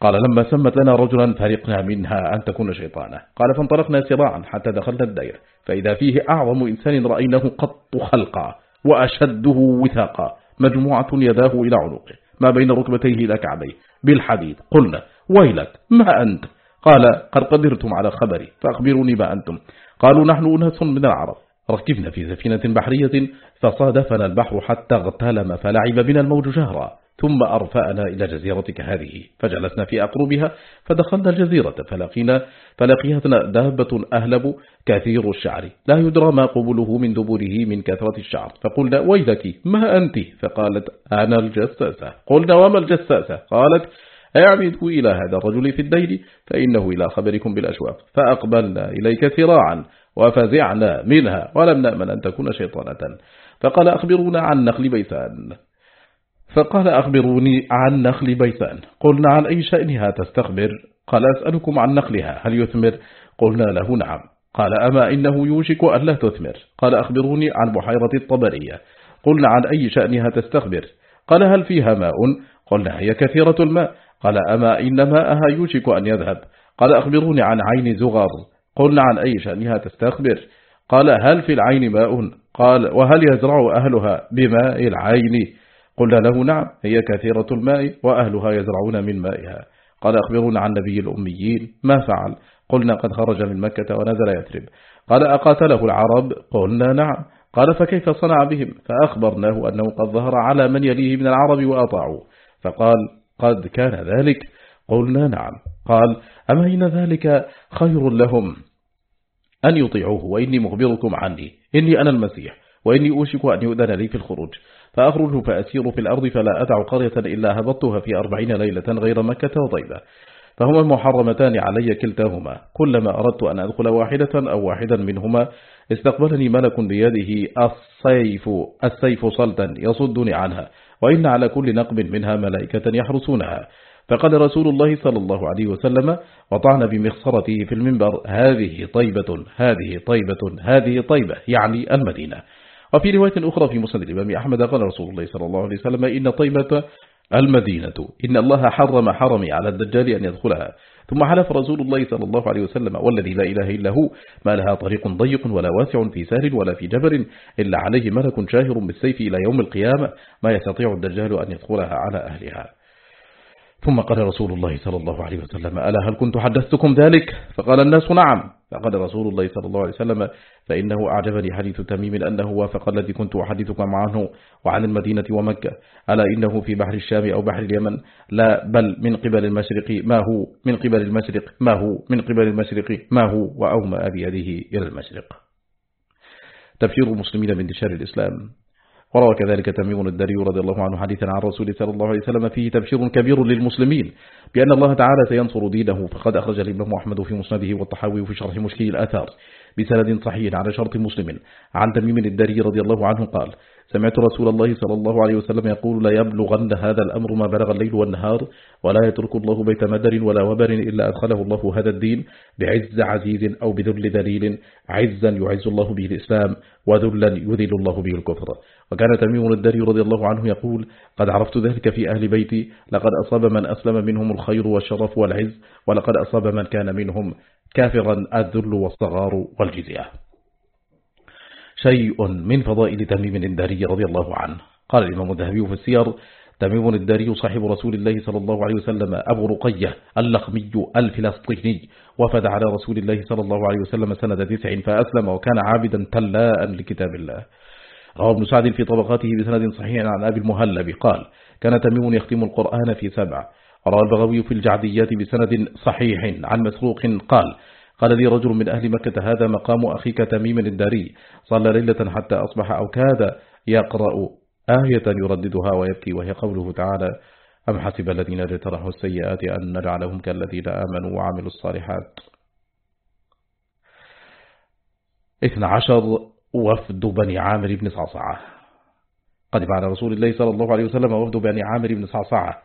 قال لما سمت لنا رجلا فرقنا منها أن تكون شيطانا قال فانطلقنا سراعا حتى دخلنا الدير فإذا فيه أعظم إنسان رأيناه قط خلقا وأشده وثاقا مجموعة يداه إلى عنقه ما بين ركبتيه إلى كعبيه. بالحديد قلنا ويلك ما أنت؟ قال قد قدرتم على خبري فأخبروني ما أنتم. قالوا نحن أناس من العرب. ركبنا في سفينة بحرية فصادفنا البحر حتى اغتلم فلعب بنا الموج شهرا ثم أرفأنا إلى جزيرتك هذه فجلسنا في أقربها فدخلنا الجزيرة فلقينا فلقيتنا دابة أهلب كثير الشعر لا يدرى ما قبله من دبره من كثرة الشعر فقلنا ويلك ما أنت؟ فقالت أنا الجساسة. قلنا وما الجساسة؟ قالت اعمدوا إلى هذا الرجل في الدير فإنه إلى خبركم بالأشواق فأقبلنا إليك سراعا وفزعنا منها ولم نأمن أن تكون شيطانة. فقال أخبرونا عن نخل بيسان فقال أخبروني عن نخل بيسان قلنا عن أي شأنها تستخبر؟ قال أسألكم عن نخلها هل يثمر؟ قلنا له نعم. قال أما إنه يوشك أن لا تثمر؟ قال أخبروني عن بحيرة الطبرية. قلنا عن أي شأنها تستخبر؟ قال هل فيها ماء؟ قلنا هي كثيرة الماء. قال أما إن ماءها يوشك أن يذهب؟ قال أخبروني عن عين زغر قلنا عن أي شأنها تستخبر. قال هل في العين ماء؟ قال وهل يزرع أهلها بماء العين؟ قلنا له نعم هي كثيرة الماء وأهلها يزرعون من مائها. قال أخبرون عن نبي الأميين ما فعل؟ قلنا قد خرج من مكة ونزل يثرب. قال أقاتله العرب؟ قلنا نعم. قال فكيف صنع بهم؟ فأخبرناه أنه قد ظهر على من يليه من العرب وأطاعوا فقال قد كان ذلك؟ قلنا نعم. قال أما إن ذلك خير لهم؟ أن يطيعوه وإني مخبركم عني. إني أنا المسيح وإني أوشك أن يؤذن لي في الخروج. فأخرج فأسير في الأرض فلا أدع قرية إلا هبطتها في أربعين ليلة غير مكة وطيبة فهما محرمتان علي كلتاهما. كلما أردت أن أدخل واحدة أو واحدا منهما استقبلني ملك بيده السيف, السيف صلتا يصدني عنها. وإن على كل نقب منها ملائكة يحرسونها. فقال رسول الله صلى الله عليه وسلم وطعن بمخصرته في المنبر هذه طيبة هذه طيبة هذه طيبة. يعني المدينة. وفي رواية أخرى في مسند الإمام أحمد قال رسول الله صلى الله عليه وسلم إن طيبة المدينة إن الله حرم حرمي على الدجال أن يدخلها. ثم حلف رسول الله صلى الله عليه وسلم والذي لا إله إلا هو ما لها طريق ضيق ولا واسع في سهل ولا في جبل إلا عليه ملك شاهر بالسيف إلى يوم القيامة ما يستطيع الدجال أن يدخلها على أهلها. ثم قال رسول الله صلى الله عليه وسلم ألا هل كنت حدثتكم ذلك؟ فقال الناس نعم. فقال رسول الله صلى الله عليه وسلم فإنه أعجبني حديث تميم أنه وافق الذي كنت أحدثكم عنه وعن المدينة ومكة. ألا إنه في بحر الشام أو بحر اليمن؟ لا بل من قبل المشرق ما هو؟ من قبل المشرق ما هو؟ من قبل المشرق ما هو؟ وأومأ بيده إلى المشرق. تبشير المسلمين بانتشار الإسلام. وروى كذلك تميم الدري رضي الله عنه حديثا عن رسول صلى الله عليه وسلم فيه تبشير كبير للمسلمين بأن الله تعالى سينصر دينه فقد أخرج الإمام أحمد في مسنده والطحاوي في شرح مشكل الآثار بسند صحيح على شرط مسلم. عن تميم الدري رضي الله عنه قال سمعت رسول الله صلى الله عليه وسلم يقول لا يبلغن هذا الأمر ما بلغ الليل والنهار ولا يترك الله بيت مدر ولا وبر إلا أدخله الله هذا الدين بعز عزيز أو بذل ذليل عزا يعز الله به الإسلام وذلا يذل الله به الكفر. وكان تميم الدري رضي الله عنه يقول قد عرفت ذلك في أهل بيتي لقد أصاب من أسلم منهم الخير والشرف والعز ولقد أصاب من كان منهم كافرا الذل والصغار والجزية. شيء من فضائل تميم الداري رضي الله عنه. قال الإمام الذهبي في السير تميم الداري صاحب رسول الله صلى الله عليه وسلم أبو رقية اللخمي الفلسطيني وفد على رسول الله صلى الله عليه وسلم سنة تسع فأسلم وكان عابدا تلاء لكتاب الله. روى ابن سعد في طبقاته بسند صحيح عن أبي المهلب. قال كان تميم يختم القرآن في سبع. روى البغوي في الجعديات بسند صحيح عن مسروق قال قال لي رجل من أهل مكة هذا مقام أخيك تميم الداري. صلى ليلة حتى أصبح أو كاد يقرأ آية يرددها ويبكي. وهي قوله تعالى أم حسب الذين اجترحوا السيئات أن نجعلهم كالذين آمنوا وعملوا الصالحات. 12 وفد بني عامر بن صعصعة قدم على رسول الله صلى الله عليه وسلم وفد بني عامر بن صعصعة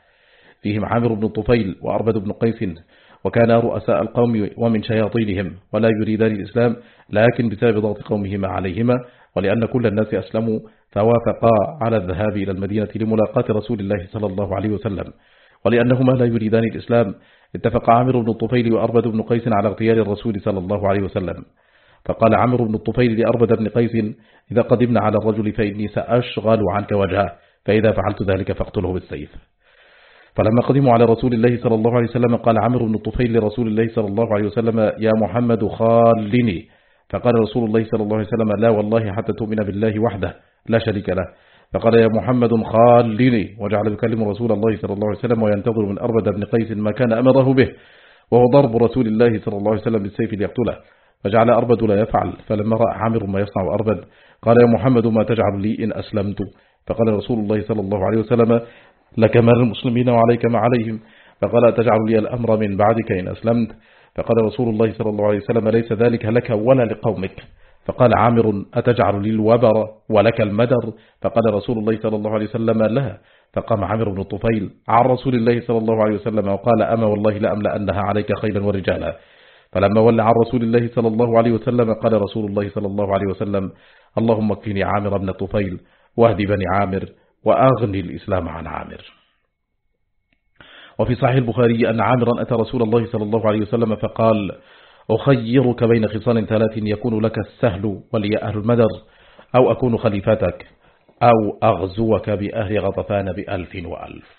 فيهم عامر بن الطفيل وأربد بن قيس وكان رؤساء القوم ومن شياطينهم ولا يريدان الإسلام لكن بسبب ضغط قومهما عليهما ولأن كل الناس أسلموا فوافقا على الذهاب إلى المدينة لملاقاة رسول الله صلى الله عليه وسلم. ولأنهما لا يريدان الإسلام اتفق عامر بن الطفيل وأربد بن قيس على اغتيال الرسول صلى الله عليه وسلم. فقال عمرو بن الطفيل لأربد بن قيس إذا قدمنا على الرجل فإني سأشغل عنك وجهه فإذا فعلت ذلك فاقتله بالسيف. فلما قدموا على رسول الله صلى الله عليه وسلم قال عمرو بن الطفيل لرسول الله صلى الله عليه وسلم يا محمد خالني. فقال رسول الله صلى الله عليه وسلم لا والله حتى تؤمن بالله وحده لا شريك له. فقال يا محمد خالني. وجعل يكلم رسول الله صلى الله عليه وسلم وينتظر من أربد بن قيس ما كان أمره به وهو ضرب رسول الله صلى الله عليه وسلم بالسيف ليقتله. فجعل أربد لا يفعل فلما رأى عامر ما يصنع أربد قال يا محمد ما تجعل لي إن أسلمت؟ فقال رسول الله صلى الله عليه وسلم لك مال المسلمين وعليك ما عليهم. فقال تجعل لي الأمر من بعدك إن أسلمت؟ فقال رسول الله صلى الله عليه وسلم ليس ذلك لك ولا لقومك. فقال عامر أتجعل لي الوبر ولك المدر؟ فقال رسول الله صلى الله عليه وسلم لا. فقام عامر بن الطفيل عن رسول الله صلى الله عليه وسلم وقال أما والله لأملأنها عليك خيلا ورجالا. فلما ولى عن رسول الله صلى الله عليه وسلم قال رسول الله صلى الله عليه وسلم اللهم اكفني عامر بن الطفيل واهدي بني عامر وأغني الإسلام عن عامر. وفي صحيح البخاري أن عامرا أتى رسول الله صلى الله عليه وسلم فقال أخيرك بين خصال ثلاث يكون لك السهل ولي أهل المدر أو أكون خليفتك أو أغزوك بأهل غطفان بألف وألف.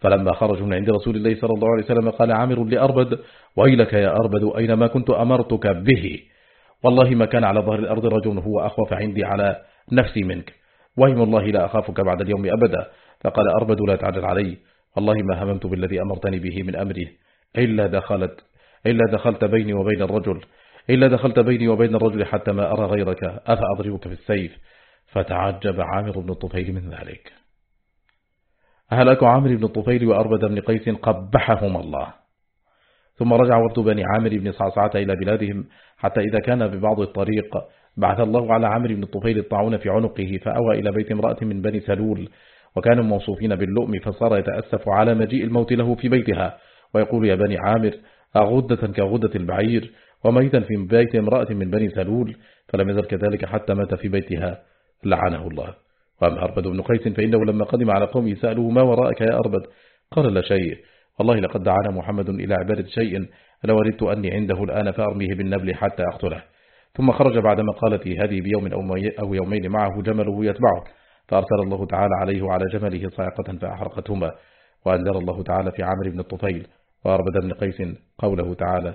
فلما خرجوا من عند رسول الله صلى الله عليه وسلم قال عامر لأربد ويلك يا أربد أينما كنت أمرتك به؟ والله ما كان على ظهر الأرض رجل هو أخوف عندي على نفسي منك. وهم الله لا أخافك بعد اليوم أبدا. فقال أربد لا تعجل علي والله ما هممت بالذي أمرتني به من أمره إلا دخلت إلا دخلت بيني وبين الرجل إلا دخلت بيني وبين الرجل حتى ما أرى غيرك أفأضربك في السيف؟ فتعجب عامر بن الطفيل من ذلك. هلك عامر بن الطفيل وأربد بن قيس قبحهما الله. ثم رجع وفد بني عامر بن صعصعة إلى بلادهم حتى إذا كان ببعض الطريق. بعث الله على عامر بن الطفيل الطاعون في عنقه فأوى إلى بيت امرأة من بني سلول وكانوا موصوفين باللؤم فصار يتأسف على مجيء الموت له في بيتها. ويقول يا بني عامر أغدة كغدة البعير وميتا في بيت امرأة من بني سلول فلم يزل كذلك حتى مات في بيتها لعنه الله. وأما أربد بن قيس فإنه لما قدم على قومه سألوه ما وراءك يا أربد؟ قال لا شيء. والله لقد دعانا محمد إلى عبادة شيء لو ردت أني عنده الآن فأرميه بالنبل حتى أقتله. ثم خرج بعد مقالته هذه بيوم أو يومين معه جمله يتبعه. فأرسل الله تعالى عليه وعلى جمله صاعقة فأحرقتهما. وأنزل الله تعالى في عامر بن الطفيل وأربد بن قيس قوله تعالى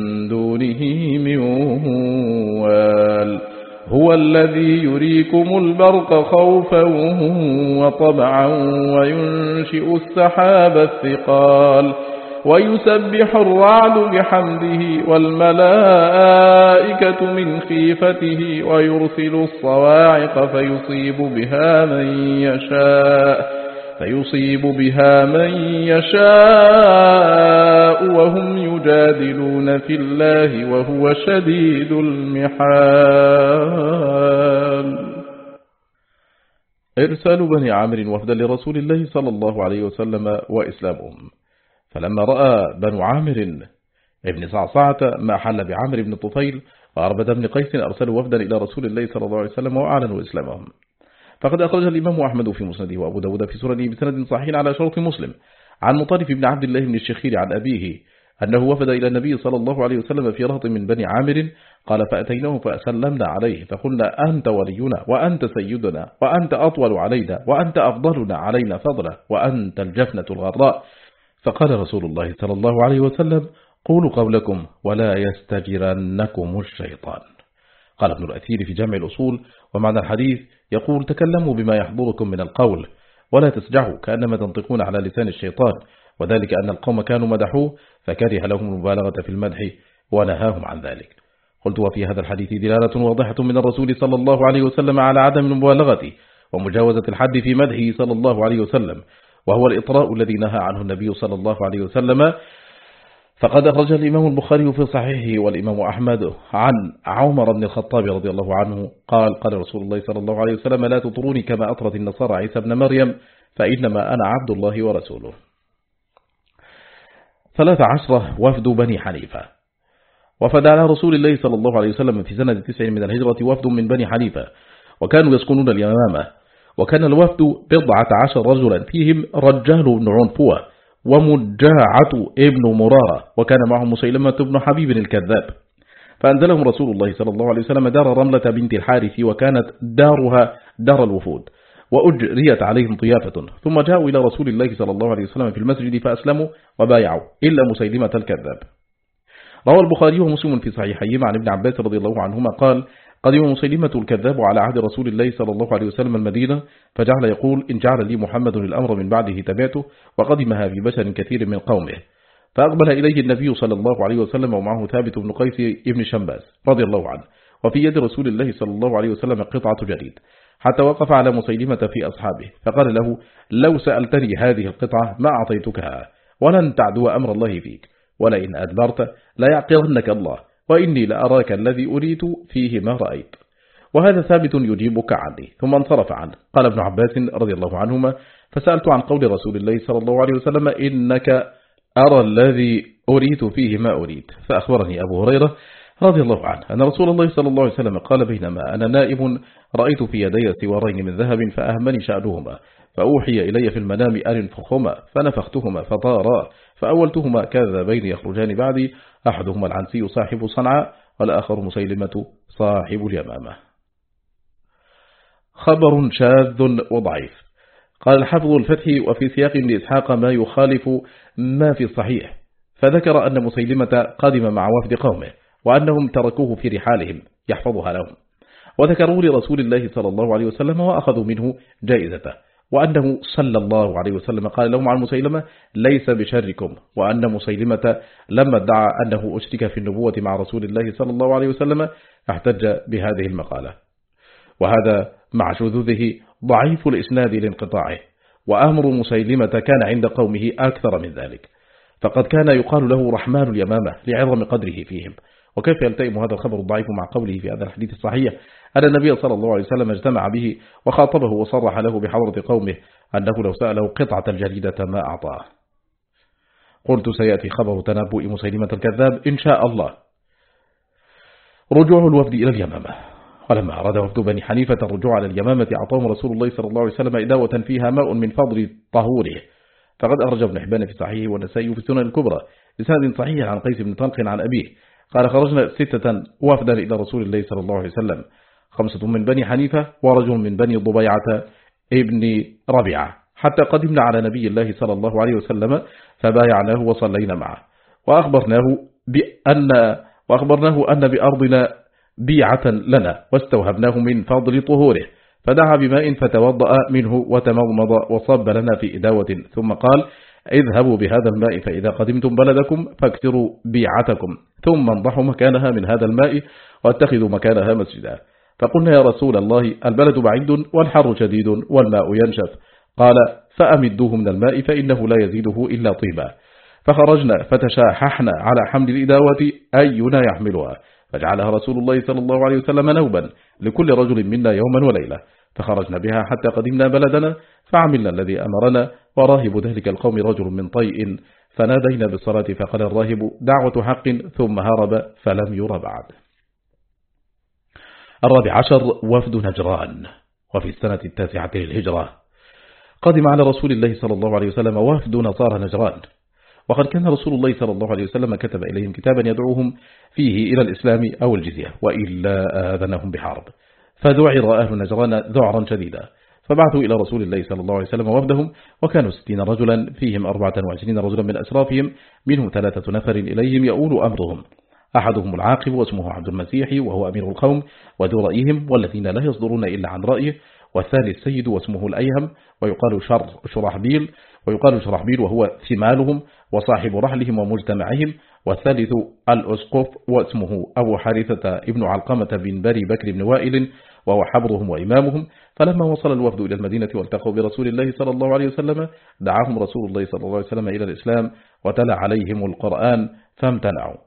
دونه من وال هو الذي يريكم البرق خوفا وطبعا وينشئ السحاب الثقال ويسبح الرعد بحمده والملائكة من خيفته ويرسل الصواعق فيصيب بها من يشاء فيصيب بها من يشاء وهم يجادلون في الله وهو شديد المحال. إرسال بني عامر وفدا لرسول الله صلى الله عليه وسلم وإسلامهم. فلما رأى بنو عامر ابن صعصعة ما حل بعامر بن طفيل وعربة بن قيس أرسلوا وفدا إلى رسول الله صلى الله عليه وسلم وأعلنوا إسلامهم. فقد أخرج الإمام أحمد في مسنده وأبو داود في سنده بسند صحيح على شرط مسلم. عن مطرف بن عبد الله بن الشخير عن أبيه أنه وفد إلى النبي صلى الله عليه وسلم في رهط من بني عامر قال فأتيناه فأسلمنا عليه فقلنا أنت ولينا وأنت سيدنا وأنت أطول علينا وأنت أفضلنا علينا فضلا وأنت الجفنة الغراء. فقال رسول الله صلى الله عليه وسلم قولوا قولكم ولا يستجرنكم الشيطان. قال ابن الأثير في جمع الأصول ومعنى الحديث يقول تكلموا بما يحضركم من القول ولا تسجعوا كأنما تنطقون على لسان الشيطان وذلك أن القوم كانوا مدحوه فكره لهم المبالغة في المدح ونهاهم عن ذلك. قلت وفي هذا الحديث دلالة واضحة من الرسول صلى الله عليه وسلم على عدم المبالغة ومجاوزة الحد في مدحه صلى الله عليه وسلم وهو الإطراء الذي نهى عنه النبي صلى الله عليه وسلم فقد أخرج الإمام البخاري في صحيحه والإمام أحمد عن عمر بن الخطاب رضي الله عنه قال قال رسول الله صلى الله عليه وسلم لا تطروني كما أطرت النصارى عيسى بن مريم فإنما أنا عبد الله ورسوله. ثلاث عشرة وفد بني حنيفة. وفد على رسول الله صلى الله عليه وسلم في سنة تسع من الهجرة وفد من بني حنيفة وكانوا يسكنون اليمامة. وكان الوفد بضعة عشر رجلا فيهم رجال بن عنفوة ومجاعة ابن مرارة وكان معهم مسيلمة بن حبيب الكذاب. فأنزلهم رسول الله صلى الله عليه وسلم دار رملة بنت الحارث وكانت دارها دار الوفود وأجريت عليهم ضيافة ثم جاءوا إلى رسول الله صلى الله عليه وسلم في المسجد فأسلموا وبايعوا إلا مسيلمة الكذاب. روى البخاري ومسلم في صحيحيهما عن ابن عباس رضي الله عنهما قال قدم مسيلمة الكذاب على عهد رسول الله صلى الله عليه وسلم المدينة فجعل يقول إن جعل لي محمد الأمر من بعده تبعته وقدمها في بشر كثير من قومه. فأقبل إليه النبي صلى الله عليه وسلم ومعه ثابت بن قيس ابن شمباس رضي الله عنه وفي يد رسول الله صلى الله عليه وسلم قطعة جريد حتى وقف على مسيلمة في أصحابه فقال له لو سألتني هذه القطعة ما أعطيتكها ولن تعدو أمر الله فيك ولئن أدبرت لا يعقرنك الله. وإني لأراك الذي أريد فيه ما رأيت. وهذا ثابت يجيبك عني. ثم انصرف عنه. قال ابن عباس رضي الله عنهما فسألت عن قول رسول الله صلى الله عليه وسلم إنك أرى الذي أريد فيه ما أريد. فأخبرني أبو هريرة رضي الله عنه أن رسول الله صلى الله عليه وسلم قال بينما أنا نائب رأيت في يدي سوارين من ذهب فأهمني شأنهما فأوحي إلي في المنام أن انفخهما فنفختهما فطارا فأولتهما كذابين يخرجان بعدي أحدهما العنسي صاحب صنعاء والآخر مسيلمة صاحب اليمامة. خبر شاذ وضعيف. قال الحفظ الفتح وفي سياق لإسحاق ما يخالف ما في الصحيح. فذكر أن مسيلمة قادم مع وفد قومه وأنهم تركوه في رحالهم يحفظها لهم. وذكروا لرسول الله صلى الله عليه وسلم وأخذوا منه جائزته. وأنه صلى الله عليه وسلم قال لهم عن مسيلمة ليس بشركم. وأن مسيلمة لما ادعى أنه أشرك في النبوة مع رسول الله صلى الله عليه وسلم احتج بهذه المقالة. وهذا مع شذوذه ضعيف الإسناد لانقطاعه. وأمر مسيلمة كان عند قومه أكثر من ذلك. فقد كان يقال له رحمن اليمامة لعظم قدره فيهم. وكيف يلتئم هذا الخبر الضعيف مع قوله في هذا الحديث الصحيح؟ أن النبي صلى الله عليه وسلم اجتمع به وخاطبه وصرح له بحضرة قومه أنه لو سأله قطعة الجريدة ما أعطاه. قلت سيأتي خبر تنبؤ مسيلمة الكذاب إن شاء الله. رجوع الوفد إلى اليمامة. ولما أراد وفد بني حنيفة الرجوع على اليمامة أعطاهم رسول الله صلى الله عليه وسلم إداوة فيها ماء من فضل طهوره. فقد أخرج ابن حبان في صحيحه والنسائي في السنن الكبرى بسند صحيح عن قيس بن طلق عن أبيه. قال خرجنا ستة وفدا إلى رسول الله صلى الله عليه وسلم. خمسة من بني حنيفة ورجل من بني ضبيعة ابن ربيعة. حتى قدمنا على نبي الله صلى الله عليه وسلم فبايعناه وصلينا معه. وأخبرناه بأن وأخبرناه أن بأرضنا بيعة لنا واستوهبناه من فضل طهوره. فدعا بماء فتوضأ منه وتمضمض وصب لنا في إداوة. ثم قال اذهبوا بهذا الماء فإذا قدمتم بلدكم فاكثروا بيعتكم. ثم انضحوا مكانها من هذا الماء واتخذوا مكانها مسجدا. فقلنا يا رسول الله البلد بعيد والحر شديد والماء ينشف. قال فأمدوه من الماء فإنه لا يزيده إلا طيبا. فخرجنا فتشاححنا على حمل الإداوة أينا يحملها؟ فجعلها رسول الله صلى الله عليه وسلم نوبا لكل رجل منا يوما وليلة. فخرجنا بها حتى قدمنا بلدنا فعملنا الذي أمرنا وراهب ذلك القوم رجل من طيء فنادينا بالصلاة فقال الراهب دعوة حق. ثم هرب فلم ير بعد. الرابع عشر وفد نجران وفي السنة التاسعة للهجرة. قدم على رسول الله صلى الله عليه وسلم وفد نصارى نجران. وقد كان رسول الله صلى الله عليه وسلم كتب إليهم كتابا يدعوهم فيه إلى الإسلام أو الجزية وإلا آذنهم بحرب. فذعر أهل نجران ذعرا شديدا. فبعثوا إلى رسول الله صلى الله عليه وسلم وفدهم وكانوا ستين رجلا فيهم أربعة وعشرين رجلا من أسرافهم منهم ثلاثة نفر إليهم يؤول أمرهم. أحدهم العاقب واسمه عبد المسيح وهو أمير القوم وذو رأيهم والذين لا يصدرون إلا عن رأيه والثاني السيد واسمه الأيهم ويقال شر شرحبيل ويقال شرحبيل وهو ثمالهم وصاحب رحلهم ومجتمعهم والثالث الأسقف واسمه أبو حارثة ابن علقمة بن بري بكر بن وائل وهو حبرهم وإمامهم فلما وصل الوفد إلى المدينة والتقوا برسول الله صلى الله عليه وسلم دعاهم رسول الله صلى الله عليه وسلم إلى الإسلام وتلى عليهم القرآن فامتنعوا.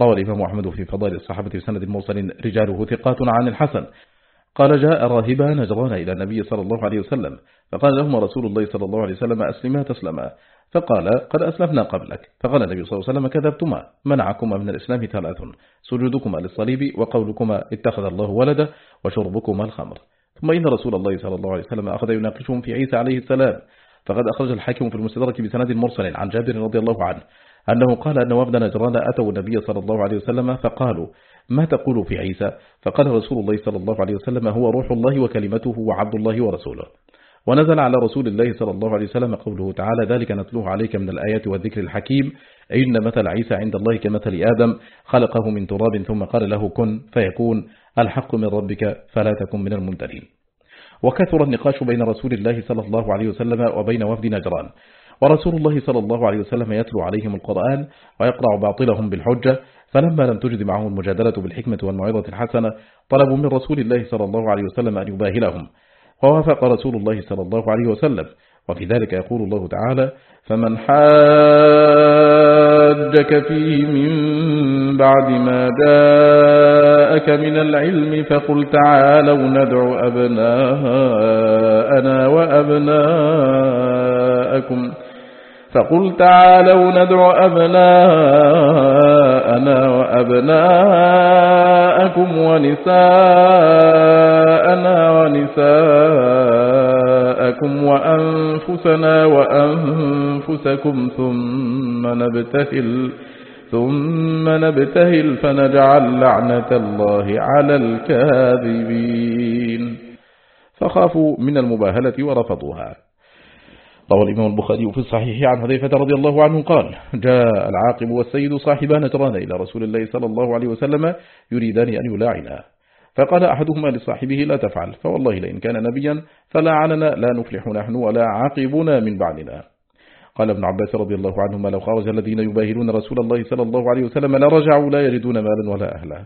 روى الإمام أحمد في فضائل الصحابة بسند موصل رجاله ثقات عن الحسن. قال جاء راهبا نجران إلى النبي صلى الله عليه وسلم فقال لهم رسول الله صلى الله عليه وسلم أسلما تسلما فقال قد أسلفنا قبلك فقال النبي صلى الله عليه وسلم كذبتما منعكما من الإسلام ثلاث سجودكما للصليب وقولكما اتخذ الله ولدا وشربكما الخمر ثم إن رسول الله صلى الله عليه وسلم أخذ يناقشهم في عيسى عليه السلام فقد أخرج الحاكم في المستدرك بسند مرسل عن جابر رضي الله عنه أنه قال أن وفد نجران أتوا النبي صلى الله عليه وسلم فقالوا ما تقول في عيسى؟ فقال رسول الله صلى الله عليه وسلم هو روح الله وكلمته وعبد الله ورسوله. ونزل على رسول الله صلى الله عليه وسلم قوله تعالى ذلك نتلوه عليك من الآيات والذكر الحكيم إن مثل عيسى عند الله كمثل آدم خلقه من تراب ثم قال له كن فيكون الحق من ربك فلا تكن من الممترين. وكثر النقاش بين رسول الله صلى الله عليه وسلم وبين وفد نجران. ورسول الله صلى الله عليه وسلم يتلو عليهم القرآن ويقرع باطلهم بالحجة فلما لم تجد معهم المجادلة بالحكمة والموعظة الحسنة طلبوا من رسول الله صلى الله عليه وسلم أن يباهلهم. ووافق رسول الله صلى الله عليه وسلم. وفي ذلك يقول الله تعالى فمن حاجك فيه من بعد ما جاءك من العلم فقل تعالوا ندعو أبناءنا وأبناءكم. فقل تعالوا ندع أبناءنا وأبناءكم ونساءنا ونساءكم وأنفسنا وأنفسكم ثم نبتهل ثم نبتهل فنجعل لعنة الله على الكاذبين. فخافوا من المباهلة ورفضوها. روى الإمام البخاري في الصحيح عن حذيفة رضي الله عنه قال جاء العاقب والسيد صاحبا نجران إلى رسول الله صلى الله عليه وسلم يريدان أن يلاعنا. فقال أحدهما لصاحبه لا تفعل فوالله لئن كان نبيا فلاعننا لا نفلح نحن ولا عاقبنا من بعدنا. قال ابن عباس رضي الله عنهما لو خرج الذين يباهلون رسول الله صلى الله عليه وسلم لرجعوا لا يجدون مالا ولا أهلا.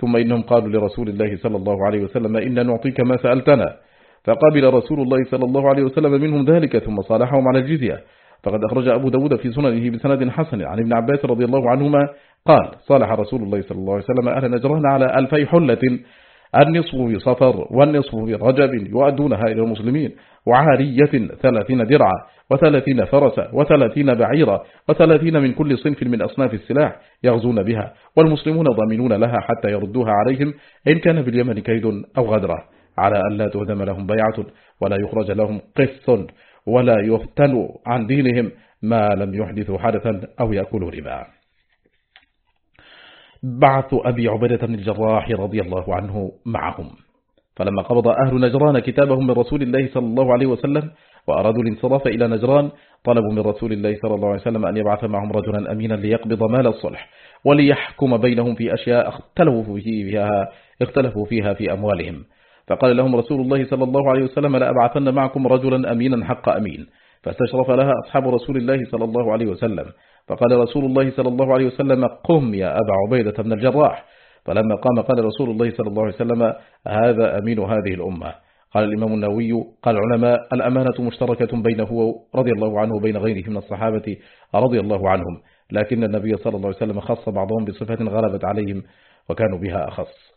ثم إنهم قالوا لرسول الله صلى الله عليه وسلم إن نعطيك ما سألتنا. فقابل رسول الله صلى الله عليه وسلم منهم ذلك ثم صالحهم على الجزية. فقد أخرج أبو داود في سننه بسند حسن. عن ابن عباس رضي الله عنهما قال صالح رسول الله صلى الله عليه وسلم أهل نجران على ألفي حلة. النصف في صفر والنصف في رجب يؤدونها إلى المسلمين وعارية ثلاثين درعا وثلاثين فرسا وثلاثين بعيرا وثلاثين من كل صنف من أصناف السلاح يغزون بها والمسلمون ضامنون لها حتى يردوها عليهم إن كان باليمن كيد أو غدرة على أن لا تهدم لهم بيعة ولا يخرج لهم قسط ولا يفتنوا عن دينهم ما لم يحدثوا حدثا أو يأكلوا ربا. بعث أبي عبدة بن الجراح رضي الله عنه معهم. فلما قبض أهل نجران كتابهم من رسول الله صلى الله عليه وسلم وأرادوا الانصراف إلى نجران طلبوا من رسول الله صلى الله عليه وسلم أن يبعث معهم رجلا أمينا ليقبض مال الصلح وليحكم بينهم في أشياء اختلفوا فيها, اختلفوا فيها في أموالهم. فقال لهم رسول الله صلى الله عليه وسلم لأبعثن معكم رجلا أمينا حق أمين. فاستشرف لها أصحاب رسول الله صلى الله عليه وسلم. فقال رسول الله صلى الله عليه وسلم قم يا أبا عبيدة بن الجراح. فلما قام قال رسول الله صلى الله عليه وسلم هذا أمين هذه الأمة. قال الإمام النووي قال العلماء الأمانة مشتركة بينه رضي الله عنه وبين غيره من الصحابة رضي الله عنهم لكن النبي صلى الله عليه وسلم خص بعضهم بصفة غلبت عليهم وكانوا بها أخص.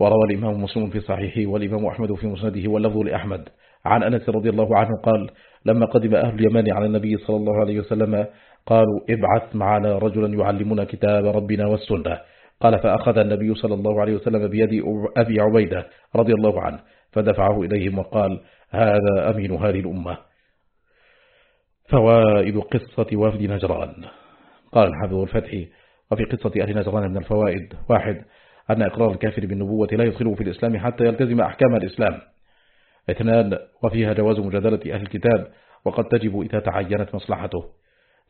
وروى الإمام مسلم في صحيحه والإمام أحمد في مسنده واللفظ لأحمد. عن أنس رضي الله عنه قال لما قدم أهل اليمن على النبي صلى الله عليه وسلم قالوا ابعث معنا رجلا يعلمنا كتاب ربنا والسنة. قال فأخذ النبي صلى الله عليه وسلم بيد أبي عبيدة رضي الله عنه فدفعه إليهم وقال هذا أمين هذه الأمة. فوائد قصة وفد نجران. قال الحافظ الفتح وفي قصة أهل نجران من الفوائد. واحد أن إقرار الكافر بالنبوة لا يدخله في الإسلام حتى يلتزم أحكام الإسلام. اثنان وفيها جواز مجادلة أهل الكتاب وقد تجب إذا تعينت مصلحته.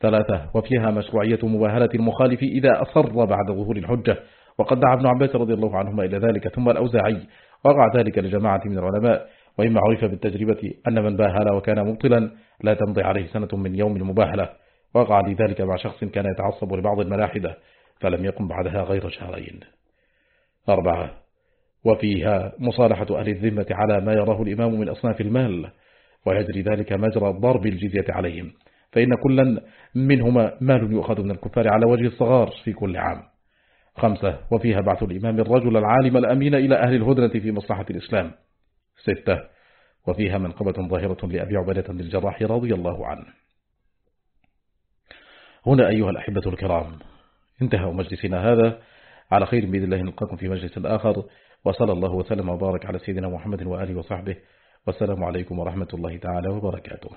ثلاثة وفيها مشروعية مباهلة المخالف إذا أصر بعد ظهور الحجة. وقد دعا ابن عباس رضي الله عنهما إلى ذلك ثم الأوزاعي. وقع ذلك لجماعة من العلماء. وإما عرف بالتجربة أن من باهل وكان مبطلا لا تمضي عليه سنة من يوم المباهلة. وقع لذلك مع شخص كان يتعصب لبعض الملاحدة فلم يقم بعدها غير شهرين. أربعة وفيها مصالحة أهل الذمة على ما يراه الإمام من أصناف المال. ويجري ذلك مجرى ضرب الجزية عليهم. فإن كلا منهما مال يؤخذ من الكفار على وجه الصغار في كل عام. خمسة وفيها بعث الإمام الرجل العالم الأمين إلى أهل الهدنة في مصلحة الإسلام. ستة وفيها منقبة ظاهرة لأبي عبادة للجراح رضي الله عنه. هنا أيها الأحبة الكرام انتهى مجلسنا هذا. على خير بإذن الله نلقاكم في مجلس آخر. وصلى الله وسلم وبارك على سيدنا محمد وآله وصحبه. والسلام عليكم ورحمة الله تعالى وبركاته.